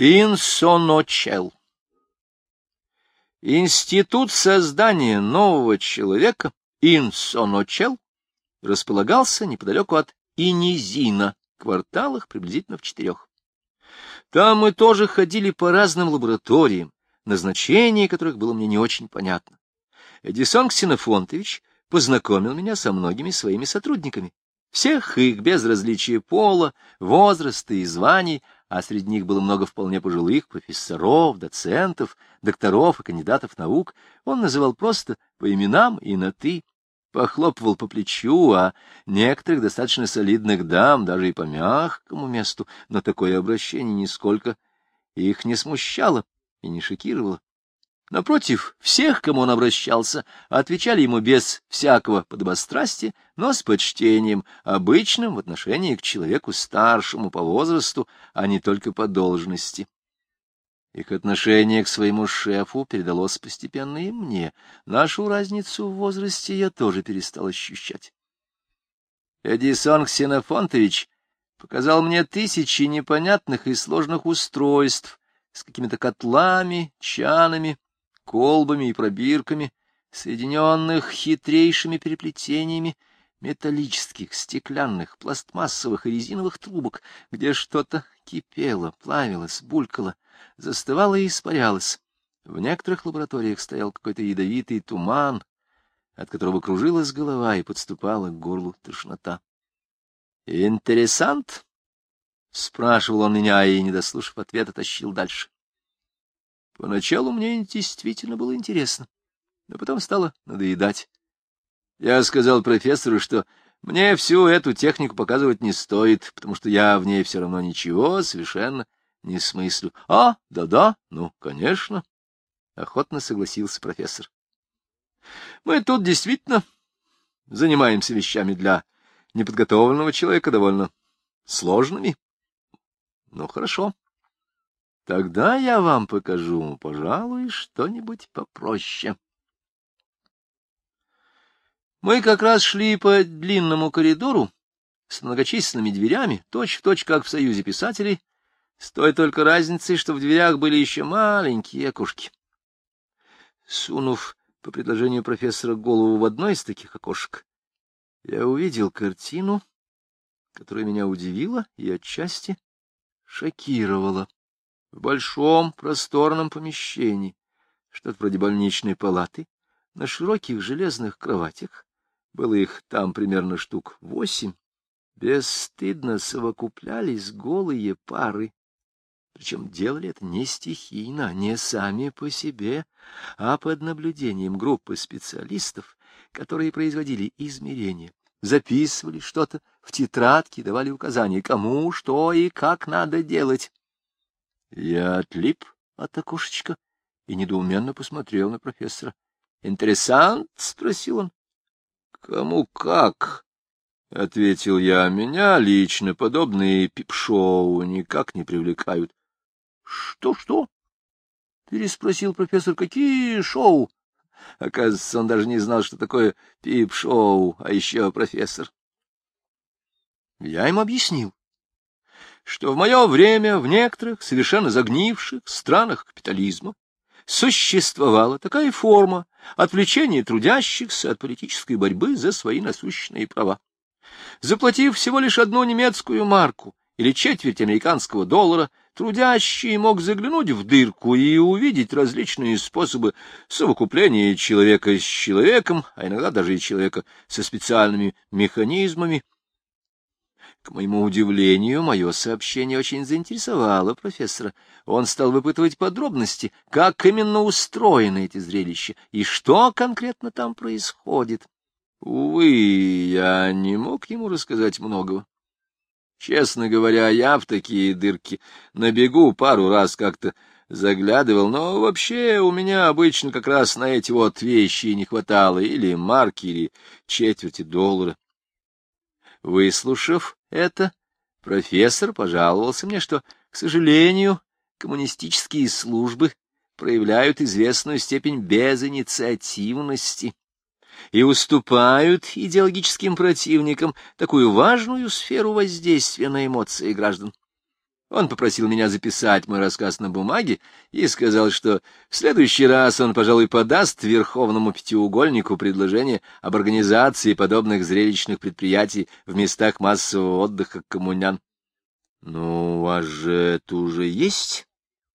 Инсоночел. Институт создания нового человека, Инсоночел, располагался неподалеку от Инизина, кварталах приблизительно в четырех. Там мы тоже ходили по разным лабораториям, назначение которых было мне не очень понятно. Эдисон Ксенофонтович познакомил меня со многими своими сотрудниками. Всех их, без различия пола, возраста и званий, а среди них было много вполне пожилых профессоров, доцентов, докторов и кандидатов наук, он называл просто по именам и на «ты», похлопывал по плечу, а некоторых достаточно солидных дам, даже и по мягкому месту, но такое обращение нисколько их не смущало и не шокировало. Напротив, всех, кому он обращался, отвечали ему без всякого подобострастия, но с почтением, обычным в отношении к человеку старшему по возрасту, а не только по должности. Их отношение к своему шефу передалось постепенно и мне. Нашу разницу в возрасте я тоже перестал ощущать. Эдисон Ксенофонтович показал мне тысячи непонятных и сложных устройств с какими-то котлами, чанами, колбами и пробирками, соединенных хитрейшими переплетениями металлических, стеклянных, пластмассовых и резиновых трубок, где что-то кипело, плавилось, булькало, застывало и испарялось. В некоторых лабораториях стоял какой-то ядовитый туман, от которого кружилась голова и подступала к горлу тошнота. «Интересант?» — спрашивал он меня, и, не дослушав ответа, тащил дальше. Поначалу мне действительно было интересно, но потом стало надоедать. Я сказал профессору, что мне всю эту технику показывать не стоит, потому что я в ней все равно ничего совершенно не смыслю. — А, да-да, ну, конечно, — охотно согласился профессор. — Мы тут действительно занимаемся вещами для неподготовленного человека довольно сложными. — Ну, хорошо. Тогда я вам покажу, пожалуй, что-нибудь попроще. Мы как раз шли по длинному коридору с многочисленными дверями, точь-в-точь, точь, как в Союзе писателей, с той только разницей, что в дверях были еще маленькие окошки. Сунув по предложению профессора голову в одно из таких окошек, я увидел картину, которая меня удивила и отчасти шокировала. В большом просторном помещении, что-то вроде больничной палаты, на широких железных кроватях, было их там примерно штук восемь, бесстыдно совокуплялись голые пары. Причем делали это не стихийно, не сами по себе, а под наблюдением группы специалистов, которые производили измерения, записывали что-то в тетрадки, давали указания, кому, что и как надо делать. Я отлип от окошечка и недоуменно посмотрел на профессора. — Интересант? — спросил он. — Кому как? — ответил я. — Меня лично подобные пип-шоу никак не привлекают. «Что, — Что-что? — переспросил профессор. — Какие шоу? Оказывается, он даже не знал, что такое пип-шоу, а еще профессор. Я им объяснил что в мое время в некоторых совершенно загнивших странах капитализма существовала такая форма отвлечения трудящихся от политической борьбы за свои насущные права. Заплатив всего лишь одну немецкую марку или четверть американского доллара, трудящий мог заглянуть в дырку и увидеть различные способы совокупления человека с человеком, а иногда даже и человека со специальными механизмами, к моему удивлению, мое сообщение очень заинтересовало профессора. Он стал выпытывать подробности, как именно устроены эти зрелища и что конкретно там происходит. Увы, я не мог ему рассказать многого. Честно говоря, я в такие дырки на бегу пару раз как-то заглядывал, но вообще у меня обычно как раз на эти вот вещи не хватало, или марки, или четверти доллара. Выслушав это, профессор пожаловался мне, что, к сожалению, коммунистические службы проявляют известную степень безинициативности и уступают идеологическим противникам такую важную сферу воздействия на эмоции граждан. Он попросил меня записать мой рассказ на бумаге и сказал, что в следующий раз он, пожалуй, подаст Верховному Пятиугольнику предложение об организации подобных зрелищных предприятий в местах массового отдыха коммунян. — Ну, у вас же это уже есть?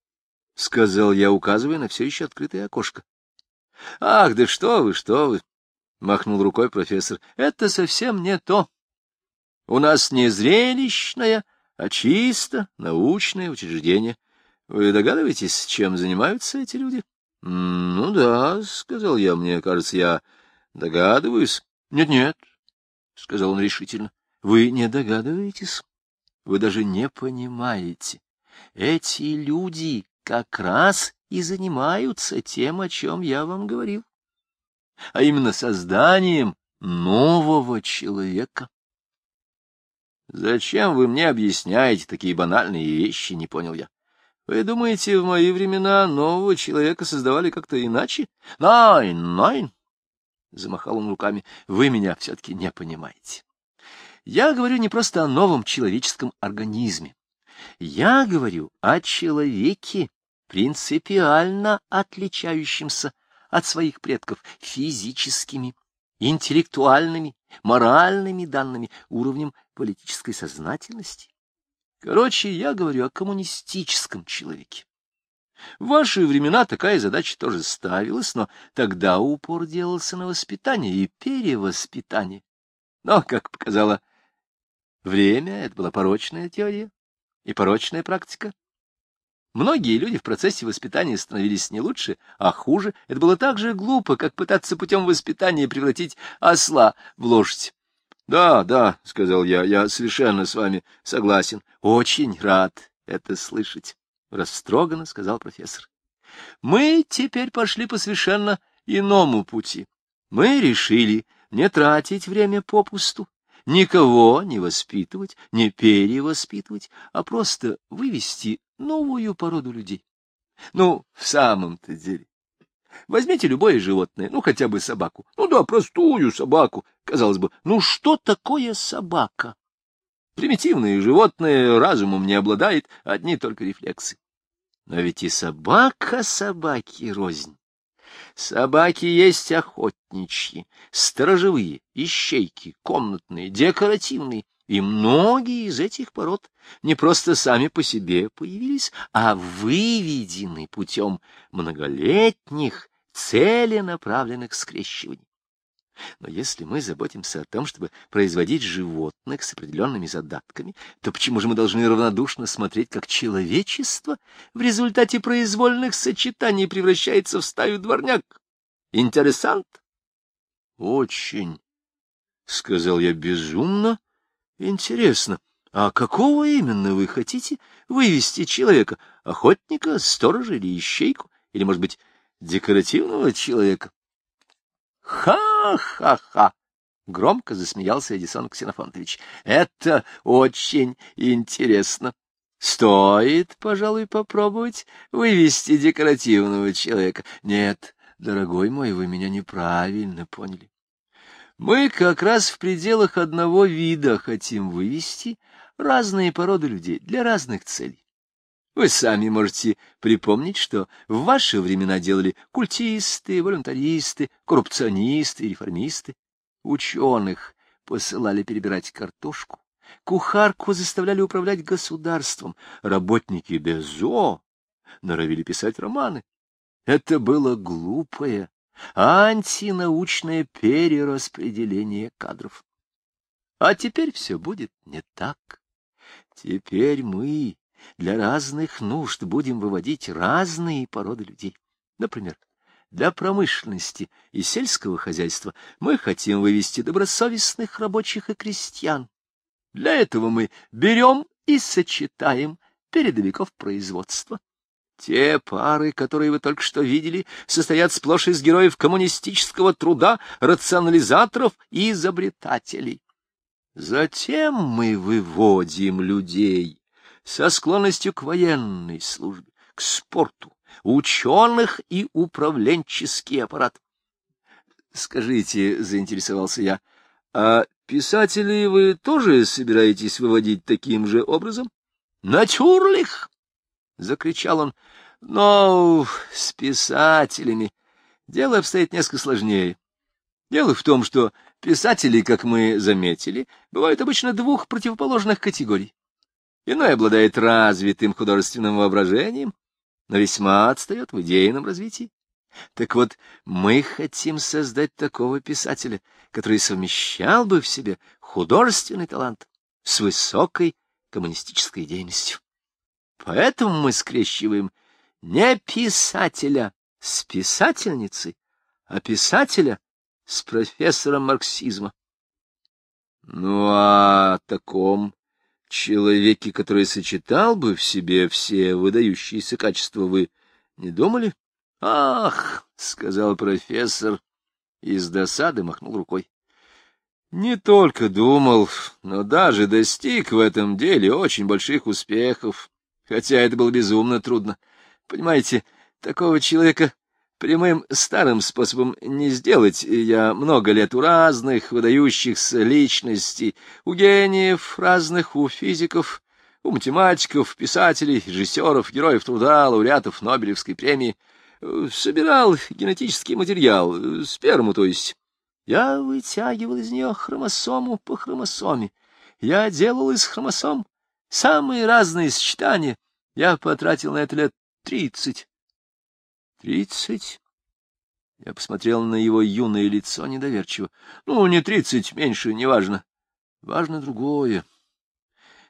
— сказал я, указывая на все еще открытое окошко. — Ах, да что вы, что вы! — махнул рукой профессор. — Это совсем не то. У нас не зрелищная, а чисто научное учреждение. Вы догадываетесь, чем занимаются эти люди? — Ну да, — сказал я, — мне кажется, я догадываюсь. Нет, — Нет-нет, — сказал он решительно, — вы не догадываетесь. Вы даже не понимаете. Эти люди как раз и занимаются тем, о чем я вам говорил, а именно созданием нового человека. Зачем вы мне объясняете такие банальные вещи, не понял я. Вы думаете, в мои времена нового человека создавали как-то иначе? Найн, найн, замахал он руками, вы меня все-таки не понимаете. Я говорю не просто о новом человеческом организме. Я говорю о человеке, принципиально отличающемся от своих предков физическими, интеллектуальными, моральными данными, уровнем политической сознательности. Короче, я говорю о коммунистическом человеке. В ваши времена такая задача тоже ставилась, но тогда упор делался на воспитание и перевоспитание. Но, как показало Время — это была порочная теория и порочная практика. Многие люди в процессе воспитания становились не лучше, а хуже. Это было так же глупо, как пытаться путем воспитания превратить осла в лошадь. — Да, да, — сказал я, — я совершенно с вами согласен. — Очень рад это слышать, — растроганно сказал профессор. — Мы теперь пошли по совершенно иному пути. Мы решили не тратить время попусту, никого не воспитывать, не перевоспитывать, а просто вывести новую породу людей. Ну, в самом-то деле. Возьмите любое животное, ну, хотя бы собаку. Ну да, простую собаку. Казалось бы, ну что такое собака? Примитивное животное разумом не обладает, одни только рефлексы. Но ведь и собака собаки рознь. Собаки есть охотничьи, сторожевые, ищейки, комнатные, декоративные, и многие из этих пород не просто сами по себе появились, а выведены путем многолетних целенаправленных скрещиваний. Но если мы заботимся о том, чтобы производить животных с определенными задатками, то почему же мы должны равнодушно смотреть, как человечество в результате произвольных сочетаний превращается в стаю дворняк? Интересант? Очень, — сказал я безумно, — интересно. А какого именно вы хотите вывести человека? Охотника, сторожа или ищейку? Или, может быть, декоративного человека? Ха-ха-ха! Громко засмеялся Эдисон Ксенофонтович. Это очень интересно. Стоит, пожалуй, попробовать вывести декоративного человека. Нет, дорогой мой, вы меня неправильно поняли. Мы как раз в пределах одного вида хотим вывести разные породы людей для разных целей. Вы сами можете припомнить, что в ваши времена делали культисты, волюнтаристы, коррупционисты, реформисты. Ученых посылали перебирать картошку, кухарку заставляли управлять государством, работники Безо норовили писать романы. Это было глупое, антинаучное перераспределение кадров. А теперь все будет не так. Теперь мы для разных нужд будем выводить разные породы людей. Например, для промышленности и сельского хозяйства мы хотим вывести добросовестных рабочих и крестьян. Для этого мы берем и сочетаем передовиков производства. Те пары, которые вы только что видели, состоят сплошь из героев коммунистического труда, рационализаторов и изобретателей. Затем мы выводим людей со склонностью к военной службе, к спорту, ученых и управленческий аппарат. Скажите, — заинтересовался я, — а писателей вы тоже собираетесь выводить таким же образом? «Натюрлих!» — закричал он. «Но с писателями дело обстоит несколько сложнее. Дело в том, что писатели, как мы заметили, бывают обычно двух противоположных категорий. Иной обладает развитым художественным воображением, но весьма отстает в идейном развитии. Так вот, мы хотим создать такого писателя, который совмещал бы в себе художественный талант с высокой коммунистической идейностью. Поэтому мы скрещиваем не писателя с писательницей, а писателя с профессором марксизма. Ну, а о таком человеке, который сочетал бы в себе все выдающиеся качества, вы не думали? — Ах, — сказал профессор и с досады махнул рукой. — Не только думал, но даже достиг в этом деле очень больших успехов, хотя это было безумно трудно. Понимаете, такого человека прямым старым способом не сделать. Я много лет у разных выдающихся личностей, у гениев разных, у физиков, у математиков, писателей, режиссеров, героев труда, лауреатов Нобелевской премии — собирал генетический материал, сперму, то есть. Я вытягивал из нее хромосому по хромосоме. Я делал из хромосом самые разные сочетания. Я потратил на это лет тридцать. Тридцать? Я посмотрел на его юное лицо недоверчиво. Ну, не тридцать, меньше, неважно. Важно другое.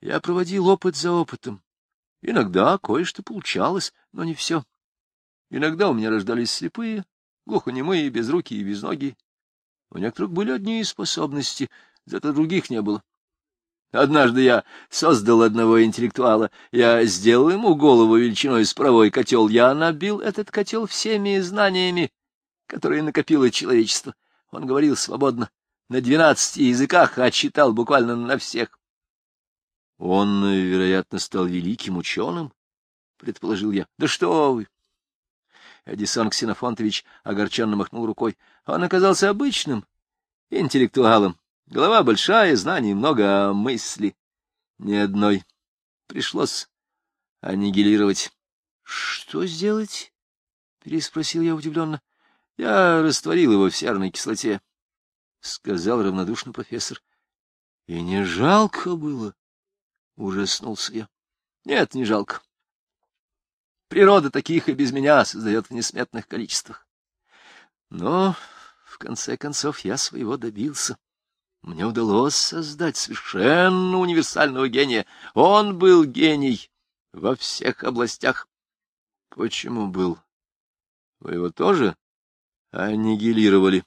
Я проводил опыт за опытом. Иногда кое-что получалось, но не все. Иногда у меня рождались слепые, глухонемые, безрукие и безногие. У некоторых были одни способности, зато других не было. Однажды я создал одного интеллектуала. Я сделал ему голову величиной с паровой котел. Я набил этот котел всеми знаниями, которые накопило человечество. Он говорил свободно, на двенадцати языках, а читал буквально на всех. Он, вероятно, стал великим ученым, — предположил я. — Да что вы! Эдисон Ксенофонтович огорченно махнул рукой. Он оказался обычным интеллектуалом. Голова большая, знаний много, а мысли ни одной. Пришлось аннигилировать. — Что сделать? — переспросил я удивленно. — Я растворил его в серной кислоте, — сказал равнодушно профессор. — И не жалко было? — ужаснулся я. — Нет, не жалко. Природа таких и без меня создает в несметных количествах. Но, в конце концов, я своего добился. Мне удалось создать совершенно универсального гения. Он был гений во всех областях. Почему был? Вы его тоже аннигилировали?